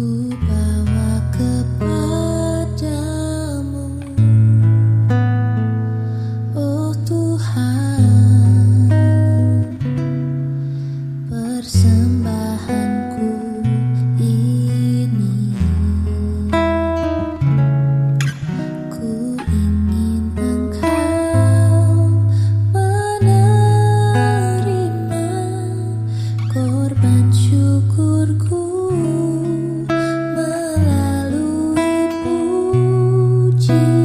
could see.